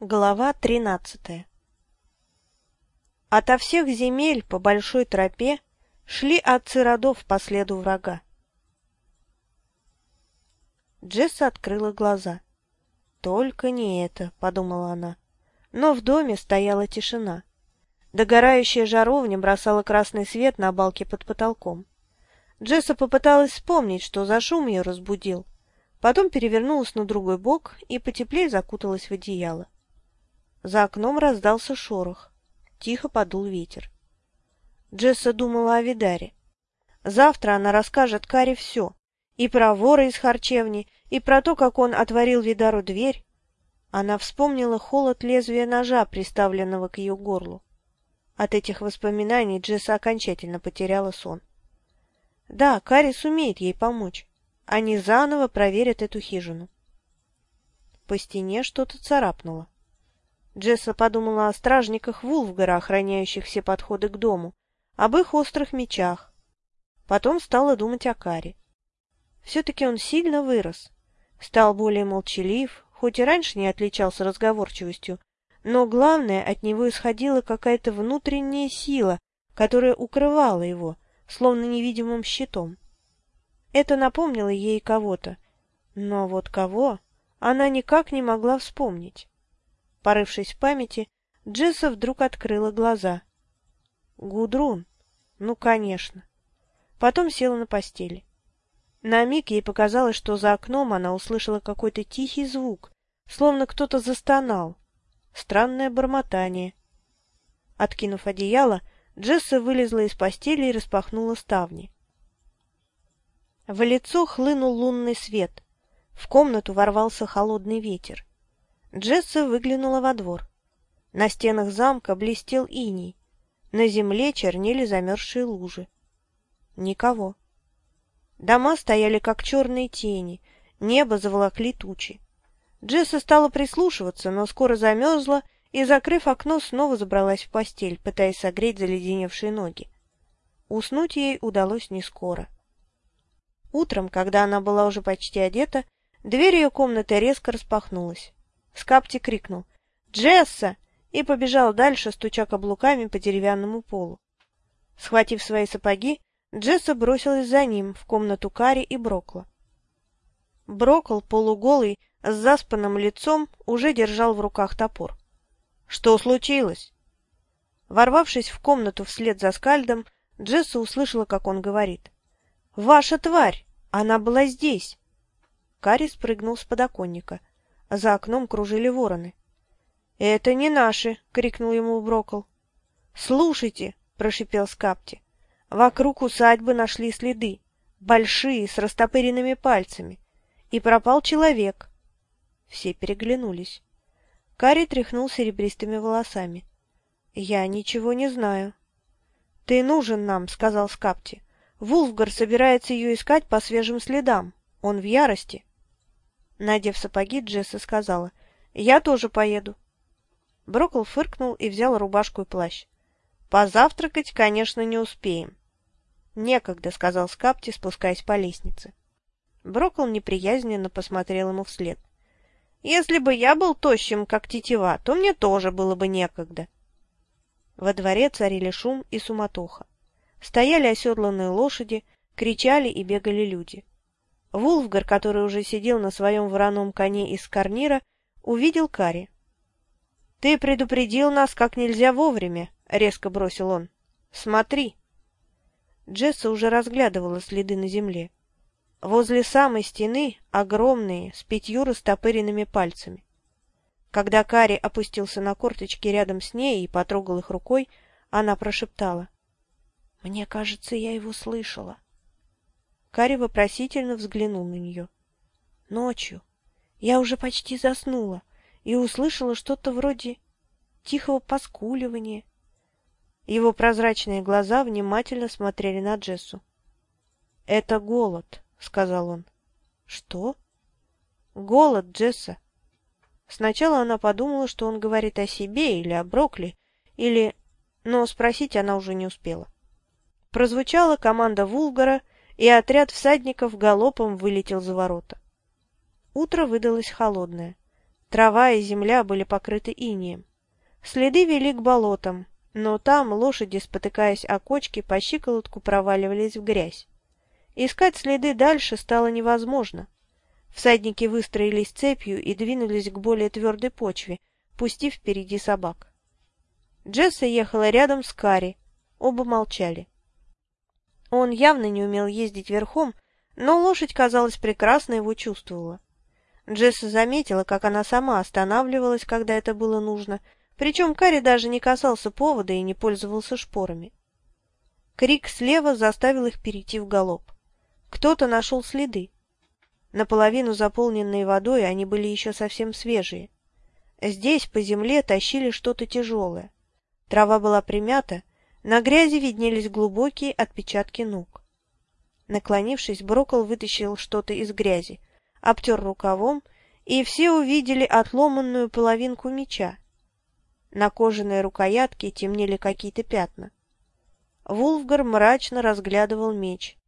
Глава тринадцатая Ото всех земель по большой тропе шли отцы родов по следу врага. Джесса открыла глаза. «Только не это», — подумала она. Но в доме стояла тишина. Догорающая жаровня бросала красный свет на балке под потолком. Джесса попыталась вспомнить, что за шум ее разбудил. Потом перевернулась на другой бок и потеплее закуталась в одеяло. За окном раздался шорох. Тихо подул ветер. Джесса думала о Видаре. Завтра она расскажет Каре все. И про вора из харчевни, и про то, как он отворил Видару дверь. Она вспомнила холод лезвия ножа, приставленного к ее горлу. От этих воспоминаний Джесса окончательно потеряла сон. Да, Кари сумеет ей помочь. Они заново проверят эту хижину. По стене что-то царапнуло. Джесса подумала о стражниках Вулфгара, охраняющих все подходы к дому, об их острых мечах. Потом стала думать о Каре. Все-таки он сильно вырос, стал более молчалив, хоть и раньше не отличался разговорчивостью, но главное, от него исходила какая-то внутренняя сила, которая укрывала его, словно невидимым щитом. Это напомнило ей кого-то, но вот кого она никак не могла вспомнить. Порывшись в памяти, Джесса вдруг открыла глаза. Гудрун. Ну, конечно. Потом села на постели. На миг ей показалось, что за окном она услышала какой-то тихий звук, словно кто-то застонал. Странное бормотание. Откинув одеяло, Джесса вылезла из постели и распахнула ставни. В лицо хлынул лунный свет. В комнату ворвался холодный ветер. Джесса выглянула во двор. На стенах замка блестел иней. На земле чернели замерзшие лужи. Никого. Дома стояли, как черные тени, небо заволокли тучи. Джесса стала прислушиваться, но скоро замерзла и, закрыв окно, снова забралась в постель, пытаясь согреть заледеневшие ноги. Уснуть ей удалось не скоро. Утром, когда она была уже почти одета, дверь ее комнаты резко распахнулась. Скапти крикнул «Джесса!» и побежал дальше, стуча каблуками по деревянному полу. Схватив свои сапоги, Джесса бросилась за ним в комнату Кари и Брокла. Брокл, полуголый, с заспанным лицом, уже держал в руках топор. «Что случилось?» Ворвавшись в комнату вслед за скальдом, Джесса услышала, как он говорит. «Ваша тварь! Она была здесь!» Кари спрыгнул с подоконника. За окном кружили вороны. «Это не наши!» — крикнул ему Брокл. «Слушайте!» — прошипел Скапти. «Вокруг усадьбы нашли следы, большие, с растопыренными пальцами, и пропал человек». Все переглянулись. Кари тряхнул серебристыми волосами. «Я ничего не знаю». «Ты нужен нам», — сказал Скапти. «Вулфгар собирается ее искать по свежим следам. Он в ярости». Надев сапоги, Джесса сказала, «Я тоже поеду». Брокл фыркнул и взял рубашку и плащ. «Позавтракать, конечно, не успеем». «Некогда», — сказал Скапти, спускаясь по лестнице. Брокл неприязненно посмотрел ему вслед. «Если бы я был тощим, как тетива, то мне тоже было бы некогда». Во дворе царили шум и суматоха. Стояли оседланные лошади, кричали и бегали люди. Вулфгар, который уже сидел на своем вороном коне из карнира, увидел Кари. — Ты предупредил нас как нельзя вовремя, — резко бросил он. — Смотри. Джесса уже разглядывала следы на земле. Возле самой стены огромные, с пятью растопыренными пальцами. Когда Кари опустился на корточки рядом с ней и потрогал их рукой, она прошептала. — Мне кажется, я его слышала. Кари вопросительно взглянул на нее. Ночью. Я уже почти заснула и услышала что-то вроде тихого поскуливания. Его прозрачные глаза внимательно смотрели на Джессу. — Это голод, — сказал он. — Что? — Голод, Джесса. Сначала она подумала, что он говорит о себе или о Брокли, или... Но спросить она уже не успела. Прозвучала команда Вулгара — и отряд всадников галопом вылетел за ворота. Утро выдалось холодное. Трава и земля были покрыты инеем. Следы вели к болотам, но там лошади, спотыкаясь о кочки, по щиколотку проваливались в грязь. Искать следы дальше стало невозможно. Всадники выстроились цепью и двинулись к более твердой почве, пустив впереди собак. Джесса ехала рядом с Кари. Оба молчали. Он явно не умел ездить верхом, но лошадь, казалось, прекрасно его чувствовала. Джесса заметила, как она сама останавливалась, когда это было нужно, причем Кари даже не касался повода и не пользовался шпорами. Крик слева заставил их перейти в галоп. Кто-то нашел следы. Наполовину заполненные водой они были еще совсем свежие. Здесь по земле тащили что-то тяжелое. Трава была примята, на грязи виднелись глубокие отпечатки ног. Наклонившись, Брокол вытащил что-то из грязи, обтер рукавом, и все увидели отломанную половинку меча. На кожаной рукоятке темнели какие-то пятна. Вулфгар мрачно разглядывал меч.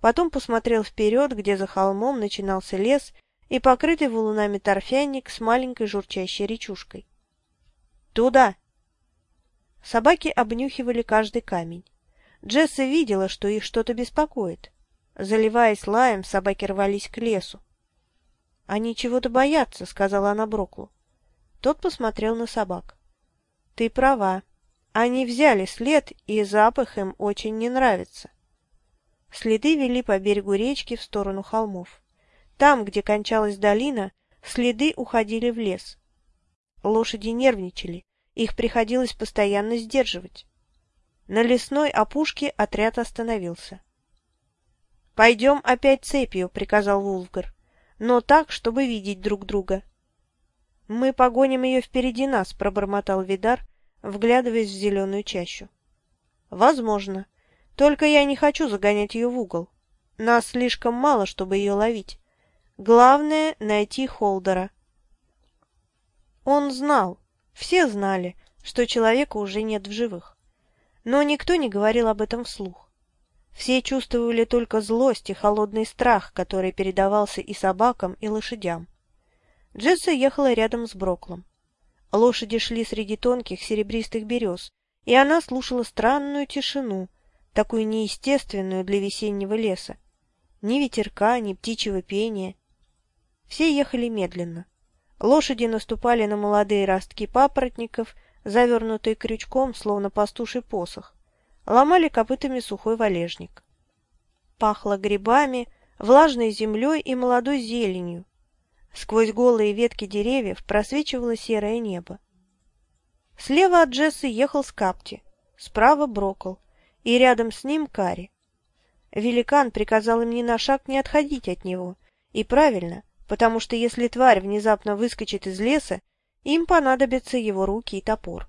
Потом посмотрел вперед, где за холмом начинался лес и покрытый валунами торфяник с маленькой журчащей речушкой. «Туда!» Собаки обнюхивали каждый камень. Джесса видела, что их что-то беспокоит. Заливаясь лаем, собаки рвались к лесу. — Они чего-то боятся, — сказала она Броклу. Тот посмотрел на собак. — Ты права. Они взяли след, и запах им очень не нравится. Следы вели по берегу речки в сторону холмов. Там, где кончалась долина, следы уходили в лес. Лошади нервничали, их приходилось постоянно сдерживать. На лесной опушке отряд остановился. — Пойдем опять цепью, — приказал Вулфгар, — но так, чтобы видеть друг друга. — Мы погоним ее впереди нас, — пробормотал Видар, вглядываясь в зеленую чащу. — Возможно. Только я не хочу загонять ее в угол. Нас слишком мало, чтобы ее ловить. Главное — найти Холдера. Он знал, все знали, что человека уже нет в живых. Но никто не говорил об этом вслух. Все чувствовали только злость и холодный страх, который передавался и собакам, и лошадям. Джесса ехала рядом с Броклом. Лошади шли среди тонких серебристых берез, и она слушала странную тишину, такую неестественную для весеннего леса. Ни ветерка, ни птичьего пения. Все ехали медленно. Лошади наступали на молодые ростки папоротников, завернутые крючком, словно пастуший посох. Ломали копытами сухой валежник. Пахло грибами, влажной землей и молодой зеленью. Сквозь голые ветки деревьев просвечивало серое небо. Слева от Джессы ехал Скапти, справа Брокол, и рядом с ним Кари. Великан приказал им ни на шаг не отходить от него, и правильно, потому что если тварь внезапно выскочит из леса, им понадобятся его руки и топор.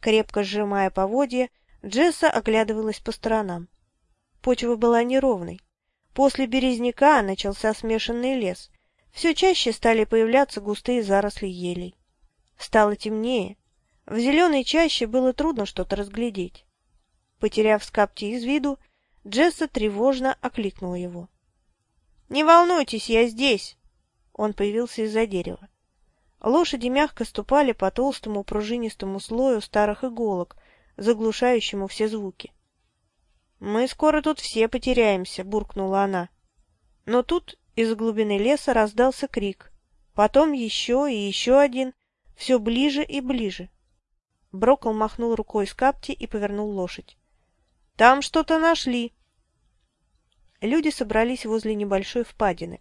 Крепко сжимая поводья, Джесса оглядывалась по сторонам. Почва была неровной. После березняка начался смешанный лес. Все чаще стали появляться густые заросли елей. Стало темнее. В зеленой чаще было трудно что-то разглядеть. Потеряв скапти из виду, Джесса тревожно окликнула его. — Не волнуйтесь, я здесь! Он появился из-за дерева. Лошади мягко ступали по толстому пружинистому слою старых иголок, заглушающему все звуки. — Мы скоро тут все потеряемся, — буркнула она. Но тут из глубины леса раздался крик. Потом еще и еще один, все ближе и ближе. Брокол махнул рукой с капти и повернул лошадь. Там что-то нашли. Люди собрались возле небольшой впадины.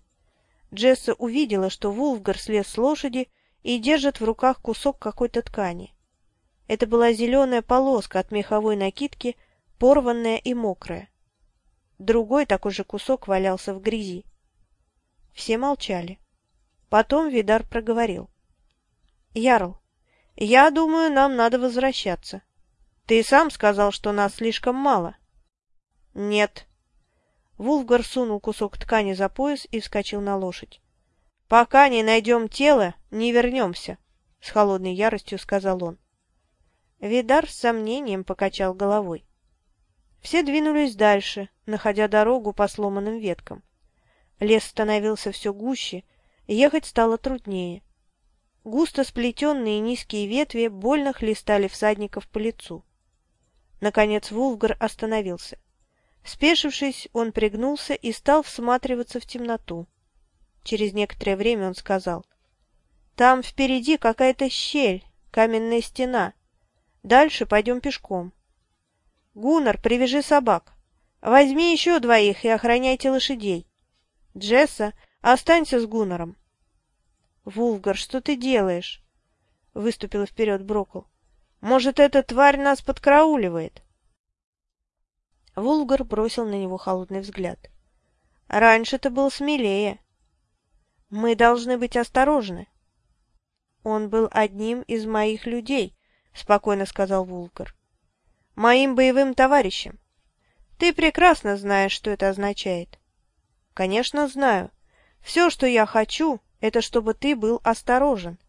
Джесса увидела, что Вулфгар слез с лошади и держит в руках кусок какой-то ткани. Это была зеленая полоска от меховой накидки, порванная и мокрая. Другой такой же кусок валялся в грязи. Все молчали. Потом Видар проговорил. — Ярл, я думаю, нам надо возвращаться. Ты сам сказал, что нас слишком мало. — Нет. Вулфгар сунул кусок ткани за пояс и вскочил на лошадь. — Пока не найдем тело, не вернемся, — с холодной яростью сказал он. Видар с сомнением покачал головой. Все двинулись дальше, находя дорогу по сломанным веткам. Лес становился все гуще, ехать стало труднее. Густо сплетенные низкие ветви больно хлестали всадников по лицу. Наконец Вулфгар остановился. Спешившись, он пригнулся и стал всматриваться в темноту. Через некоторое время он сказал, «Там впереди какая-то щель, каменная стена. Дальше пойдем пешком. Гуннар, привяжи собак. Возьми еще двоих и охраняйте лошадей. Джесса, останься с Гуннаром. Вулфгар, что ты делаешь? Выступила вперед Брокл. Может, эта тварь нас подкрауливает? Вулгар бросил на него холодный взгляд. Раньше ты был смелее. Мы должны быть осторожны. Он был одним из моих людей, спокойно сказал Вулгар. Моим боевым товарищем. Ты прекрасно знаешь, что это означает. Конечно, знаю. Все, что я хочу, это чтобы ты был осторожен.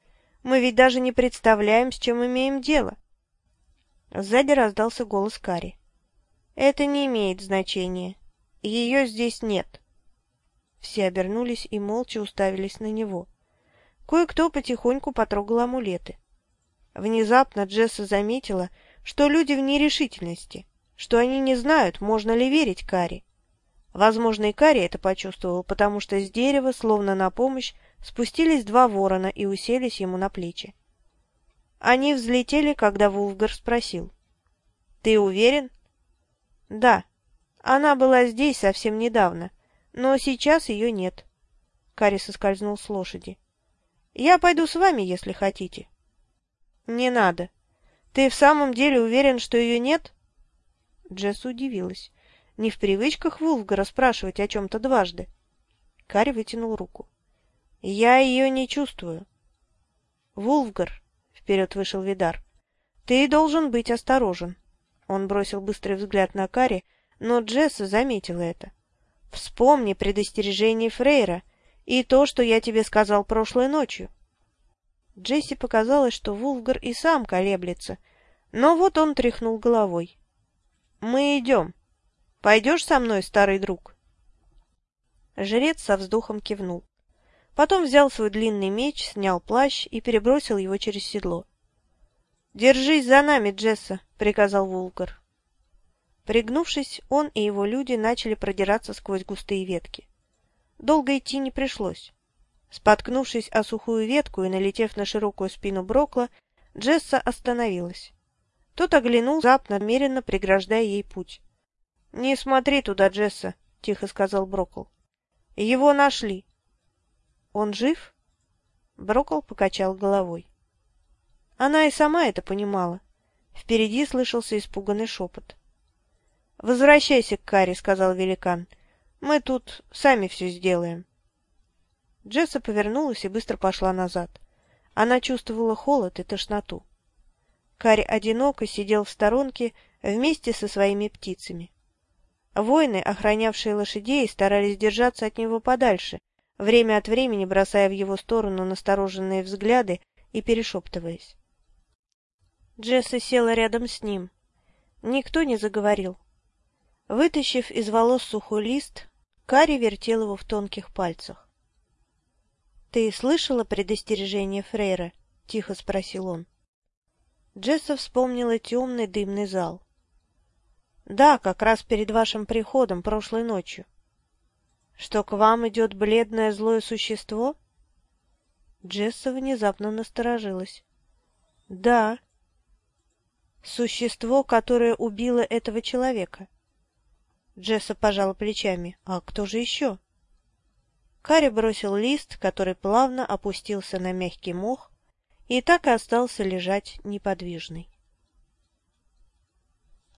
Мы ведь даже не представляем, с чем имеем дело. Сзади раздался голос Кари. Это не имеет значения. Ее здесь нет. Все обернулись и молча уставились на него. Кое-кто потихоньку потрогал амулеты. Внезапно Джесса заметила, что люди в нерешительности, что они не знают, можно ли верить Кари. Возможно, и Кари это почувствовал, потому что с дерева, словно на помощь, спустились два ворона и уселись ему на плечи. Они взлетели, когда Вулфгар спросил. — Ты уверен? — Да. Она была здесь совсем недавно, но сейчас ее нет. Кари соскользнул с лошади. — Я пойду с вами, если хотите. — Не надо. Ты в самом деле уверен, что ее нет? Джесс удивилась. Не в привычках Вулфгара спрашивать о чем-то дважды. Кари вытянул руку. — Я ее не чувствую. — Вулфгар, — вперед вышел Видар, — ты должен быть осторожен. Он бросил быстрый взгляд на Кари, но Джесса заметила это. — Вспомни предостережение Фрейра и то, что я тебе сказал прошлой ночью. Джесси показалось, что Вулфгар и сам колеблется, но вот он тряхнул головой. — Мы идем. Пойдешь со мной, старый друг? Жрец со вздохом кивнул. Потом взял свой длинный меч, снял плащ и перебросил его через седло. «Держись за нами, Джесса!» — приказал Вулгар. Пригнувшись, он и его люди начали продираться сквозь густые ветки. Долго идти не пришлось. Споткнувшись о сухую ветку и налетев на широкую спину Брокла, Джесса остановилась. Тот оглянул, запно, намеренно преграждая ей путь. — Не смотри туда, Джесса, — тихо сказал Брокл. — Его нашли. Он жив? Брокол покачал головой. Она и сама это понимала. Впереди слышался испуганный шепот. «Возвращайся к Каре», — сказал великан. «Мы тут сами все сделаем». Джесса повернулась и быстро пошла назад. Она чувствовала холод и тошноту. Кари одиноко сидел в сторонке вместе со своими птицами. Воины, охранявшие лошадей, старались держаться от него подальше, время от времени бросая в его сторону настороженные взгляды и перешептываясь. Джесса села рядом с ним. Никто не заговорил. Вытащив из волос сухой лист, Кари вертел его в тонких пальцах. — Ты слышала предостережение Фрейра? — тихо спросил он. Джесса вспомнила темный дымный зал. — Да, как раз перед вашим приходом прошлой ночью. Что к вам идет бледное злое существо? Джесса внезапно насторожилась. Да. Существо, которое убило этого человека. Джесса пожала плечами. А кто же еще? Карри бросил лист, который плавно опустился на мягкий мох, и так и остался лежать неподвижный.